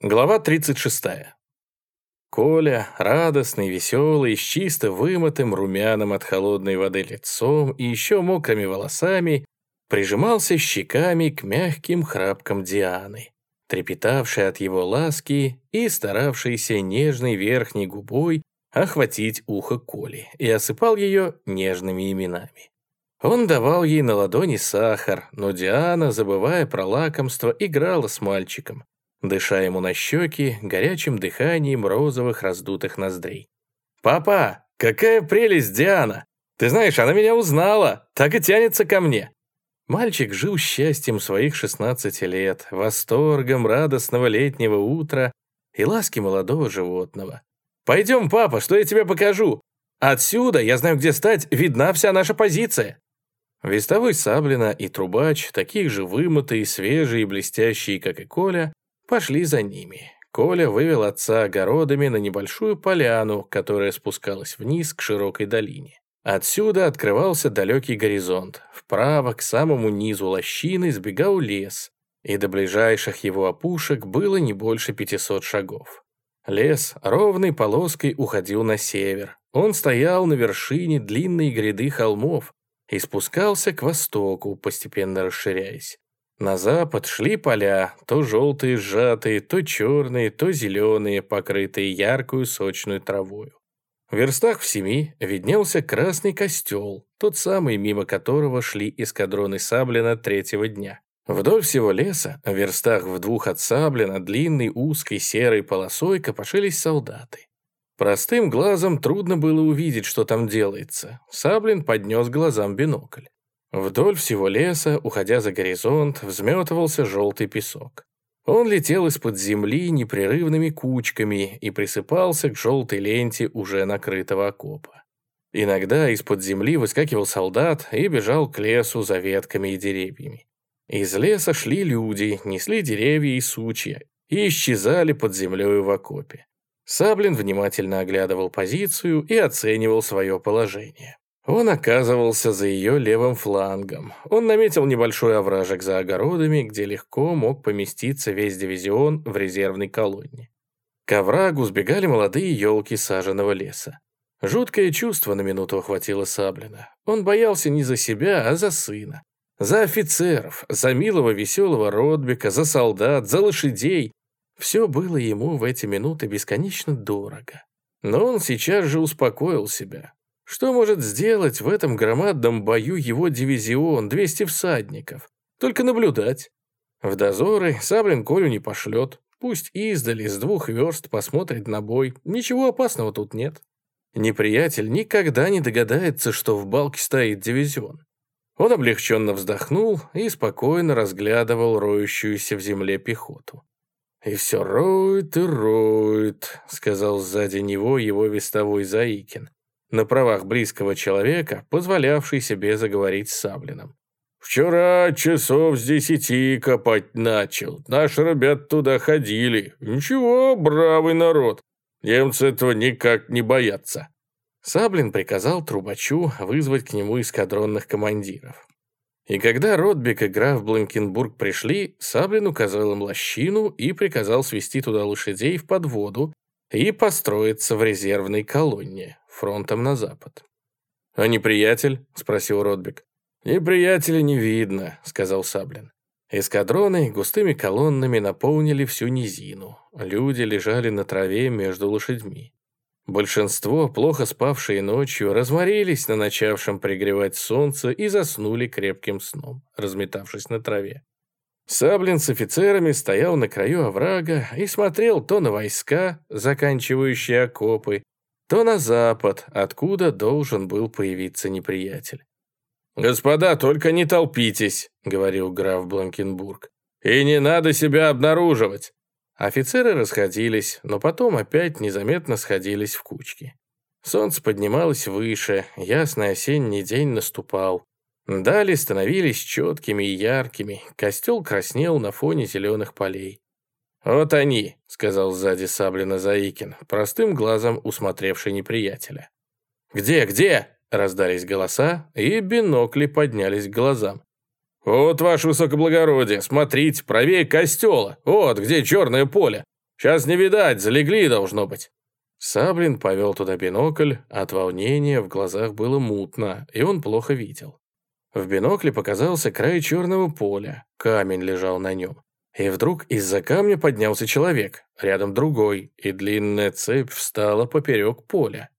Глава 36. Коля, радостный, веселый, с чисто вымытым, румяным от холодной воды лицом и еще мокрыми волосами, прижимался щеками к мягким храпкам Дианы, трепетавшей от его ласки и старавшейся нежной верхней губой охватить ухо Коли и осыпал ее нежными именами. Он давал ей на ладони сахар, но Диана, забывая про лакомство, играла с мальчиком, дыша ему на щеки горячим дыханием розовых раздутых ноздрей. «Папа, какая прелесть Диана! Ты знаешь, она меня узнала, так и тянется ко мне!» Мальчик жил счастьем своих 16 лет, восторгом радостного летнего утра и ласки молодого животного. «Пойдем, папа, что я тебе покажу? Отсюда, я знаю, где стать, видна вся наша позиция!» Вестовой Саблина и Трубач, такие же вымытые, свежие и блестящие, как и Коля, Пошли за ними. Коля вывел отца огородами на небольшую поляну, которая спускалась вниз к широкой долине. Отсюда открывался далекий горизонт. Вправо, к самому низу лощины, сбегал лес, и до ближайших его опушек было не больше 500 шагов. Лес ровной полоской уходил на север. Он стоял на вершине длинной гряды холмов и спускался к востоку, постепенно расширяясь. На запад шли поля, то желтые сжатые, то черные, то зеленые, покрытые яркую сочную травою. В верстах в семи виднелся красный костел, тот самый, мимо которого шли эскадроны Саблина третьего дня. Вдоль всего леса, в верстах в двух от Саблина, длинной узкой серой полосой копошились солдаты. Простым глазом трудно было увидеть, что там делается. Саблин поднес глазам бинокль. Вдоль всего леса, уходя за горизонт, взметывался желтый песок. Он летел из-под земли непрерывными кучками и присыпался к желтой ленте уже накрытого окопа. Иногда из-под земли выскакивал солдат и бежал к лесу за ветками и деревьями. Из леса шли люди, несли деревья и сучья и исчезали под землей в окопе. Саблин внимательно оглядывал позицию и оценивал свое положение. Он оказывался за ее левым флангом. Он наметил небольшой овражек за огородами, где легко мог поместиться весь дивизион в резервной колонне. К оврагу сбегали молодые елки саженного леса. Жуткое чувство на минуту охватило Саблина. Он боялся не за себя, а за сына. За офицеров, за милого веселого Ротбека, за солдат, за лошадей. Все было ему в эти минуты бесконечно дорого. Но он сейчас же успокоил себя. Что может сделать в этом громадном бою его дивизион, 200 всадников? Только наблюдать. В дозоры Саблин Колю не пошлет. Пусть издали с двух верст посмотрит на бой. Ничего опасного тут нет. Неприятель никогда не догадается, что в балке стоит дивизион. Он облегченно вздохнул и спокойно разглядывал роющуюся в земле пехоту. «И все роет и роет», — сказал сзади него его вестовой Заикин на правах близкого человека, позволявший себе заговорить с Саблиным. «Вчера часов с десяти копать начал. Наши ребят туда ходили. Ничего, бравый народ. Немцы этого никак не боятся». Саблин приказал Трубачу вызвать к нему эскадронных командиров. И когда Ротбек и граф Бланкенбург пришли, Саблин указал им лощину и приказал свести туда лошадей в подводу и построиться в резервной колонне фронтом на запад. «А неприятель?» — спросил Ротбек. «Неприятеля не видно», — сказал Саблин. Эскадроны густыми колоннами наполнили всю низину. Люди лежали на траве между лошадьми. Большинство, плохо спавшие ночью, разморились на начавшем пригревать солнце и заснули крепким сном, разметавшись на траве. Саблин с офицерами стоял на краю оврага и смотрел то на войска, заканчивающие окопы, то на запад, откуда должен был появиться неприятель. «Господа, только не толпитесь», — говорил граф Бланкенбург. «И не надо себя обнаруживать». Офицеры расходились, но потом опять незаметно сходились в кучки. Солнце поднималось выше, ясный осенний день наступал. Дали становились четкими и яркими, костел краснел на фоне зеленых полей. «Вот они», — сказал сзади Саблина Заикин, простым глазом усмотревший неприятеля. «Где, где?» — раздались голоса, и бинокли поднялись к глазам. «Вот, ваше высокоблагородие, смотрите, правее костела, вот где черное поле. Сейчас не видать, залегли, должно быть». Саблин повел туда бинокль, от волнения в глазах было мутно, и он плохо видел. В бинокле показался край черного поля, камень лежал на нем. И вдруг из-за камня поднялся человек, рядом другой, и длинная цепь встала поперек поля.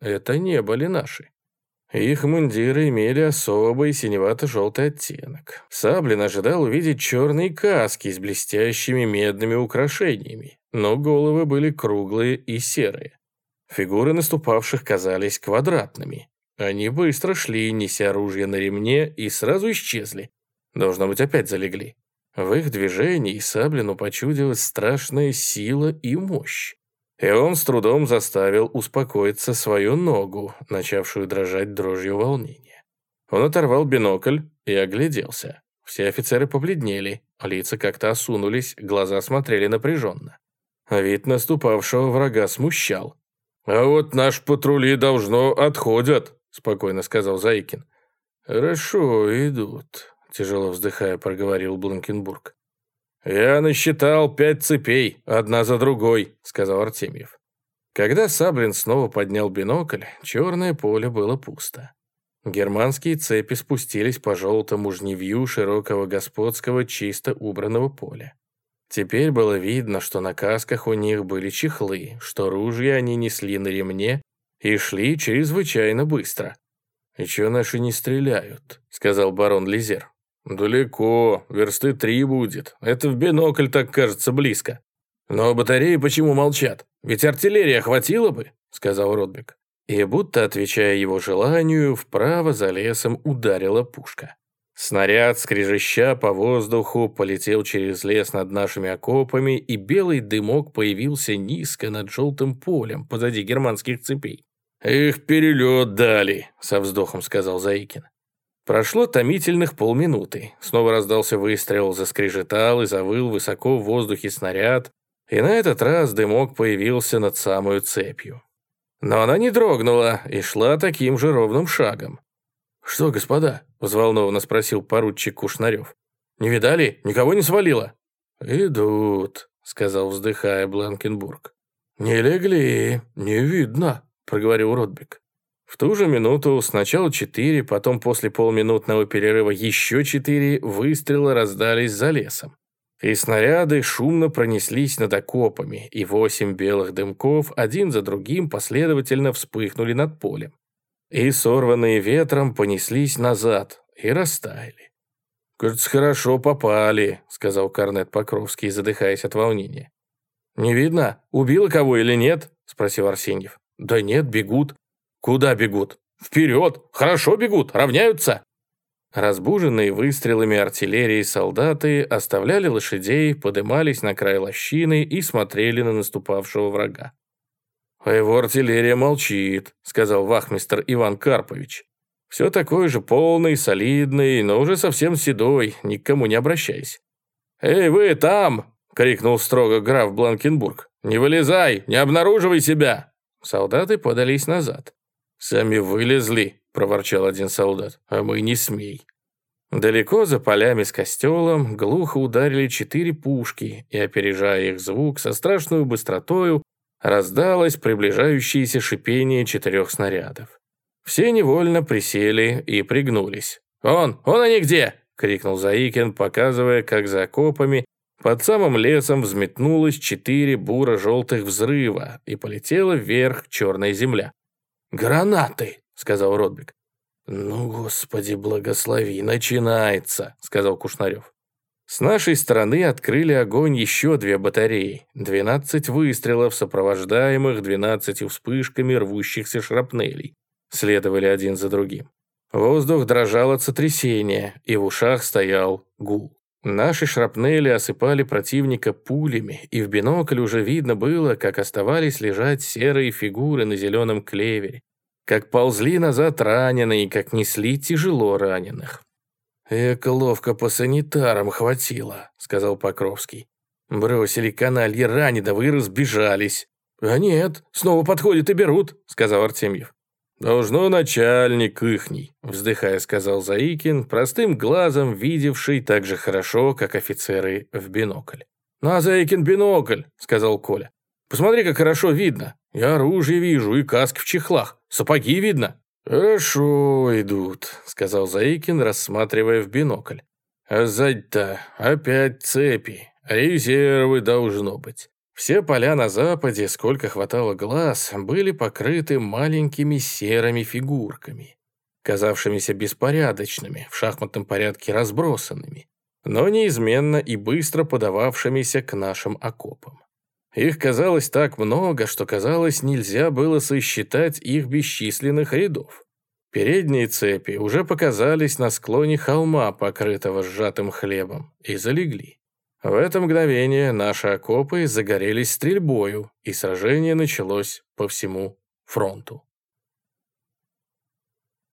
Это не были наши. Их мундиры имели особый синевато-желтый оттенок. Саблин ожидал увидеть черные каски с блестящими медными украшениями, но головы были круглые и серые. Фигуры наступавших казались квадратными. Они быстро шли, неся оружие на ремне, и сразу исчезли. Должно быть, опять залегли. В их движении Саблину почудилась страшная сила и мощь. И он с трудом заставил успокоиться свою ногу, начавшую дрожать дрожью волнения. Он оторвал бинокль и огляделся. Все офицеры побледнели, лица как-то осунулись, глаза смотрели напряженно. Вид наступавшего врага смущал. «А вот наш патрули, должно, отходят», — спокойно сказал Заикин. «Хорошо, идут», тяжело вздыхая, проговорил Бланкенбург. «Я насчитал пять цепей, одна за другой», — сказал Артемьев. Когда Саблин снова поднял бинокль, черное поле было пусто. Германские цепи спустились по желтому жневью широкого господского чисто убранного поля. Теперь было видно, что на касках у них были чехлы, что ружья они несли на ремне и шли чрезвычайно быстро. «И чё наши не стреляют?» — сказал барон Лизер. «Далеко, версты три будет. Это в бинокль так кажется близко». «Но батареи почему молчат? Ведь артиллерия хватило бы», — сказал Ротбек. И будто, отвечая его желанию, вправо за лесом ударила пушка. Снаряд, скрежеща по воздуху, полетел через лес над нашими окопами, и белый дымок появился низко над желтым полем позади германских цепей. «Их перелет дали», — со вздохом сказал Заикин. Прошло томительных полминуты. Снова раздался выстрел, заскрежетал и завыл высоко в воздухе снаряд, и на этот раз дымок появился над самую цепью. Но она не дрогнула и шла таким же ровным шагом. «Что, господа?» — взволнованно спросил поручик Кушнарев. «Не видали? Никого не свалило?» «Идут», — сказал, вздыхая Бланкенбург. «Не легли, не видно», — проговорил Ротбек. В ту же минуту сначала четыре, потом после полминутного перерыва еще четыре выстрела раздались за лесом. И снаряды шумно пронеслись над окопами, и восемь белых дымков один за другим последовательно вспыхнули над полем. И сорванные ветром понеслись назад и растаяли. «Кажется, хорошо попали», — сказал Корнет Покровский, задыхаясь от волнения. «Не видно, убило кого или нет?» — спросил Арсеньев. «Да нет, бегут. Куда бегут? Вперед! Хорошо бегут! Равняются!» Разбуженные выстрелами артиллерии солдаты оставляли лошадей, подымались на край лощины и смотрели на наступавшего врага. «А его артиллерия молчит», — сказал вахмистр Иван Карпович. «Все такой же полный, солидный, но уже совсем седой, никому не обращаясь». «Эй, вы там!» — крикнул строго граф Бланкенбург. «Не вылезай, не обнаруживай себя!» Солдаты подались назад. «Сами вылезли», — проворчал один солдат, — «а мы не смей». Далеко за полями с костелом глухо ударили четыре пушки, и, опережая их звук, со страшной быстротою раздалось приближающееся шипение четырех снарядов. Все невольно присели и пригнулись. «Он! Он они где?» — крикнул Заикин, показывая, как за окопами под самым лесом взметнулось четыре буро-желтых взрыва и полетела вверх черная земля. «Гранаты!» — сказал Ротбик. «Ну, господи, благослови, начинается!» — сказал Кушнарев. С нашей стороны открыли огонь еще две батареи. Двенадцать выстрелов, сопровождаемых двенадцатью вспышками рвущихся шрапнелей. Следовали один за другим. Воздух дрожал от сотрясения, и в ушах стоял гул. Наши шрапнели осыпали противника пулями, и в бинокль уже видно было, как оставались лежать серые фигуры на зеленом клевере, как ползли назад раненые, как несли тяжело раненых. «Эко ловко по санитарам хватило», — сказал Покровский. «Бросили каналье раненого и разбежались». «А нет, снова подходят и берут», — сказал Артемьев. «Должно начальник ихний», — вздыхая сказал Заикин, простым глазом видевший так же хорошо, как офицеры в бинокль. «На, Заикин, бинокль!» — сказал Коля. «Посмотри, как хорошо видно. Я оружие вижу и каски в чехлах. Сапоги видно». «Хорошо идут», — сказал Заикин, рассматривая в бинокль. «А сзади-то опять цепи. Резервы должно быть». Все поля на западе, сколько хватало глаз, были покрыты маленькими серыми фигурками, казавшимися беспорядочными, в шахматном порядке разбросанными, но неизменно и быстро подававшимися к нашим окопам. Их казалось так много, что, казалось, нельзя было сосчитать их бесчисленных рядов. Передние цепи уже показались на склоне холма, покрытого сжатым хлебом, и залегли. В это мгновение наши окопы загорелись стрельбою, и сражение началось по всему фронту.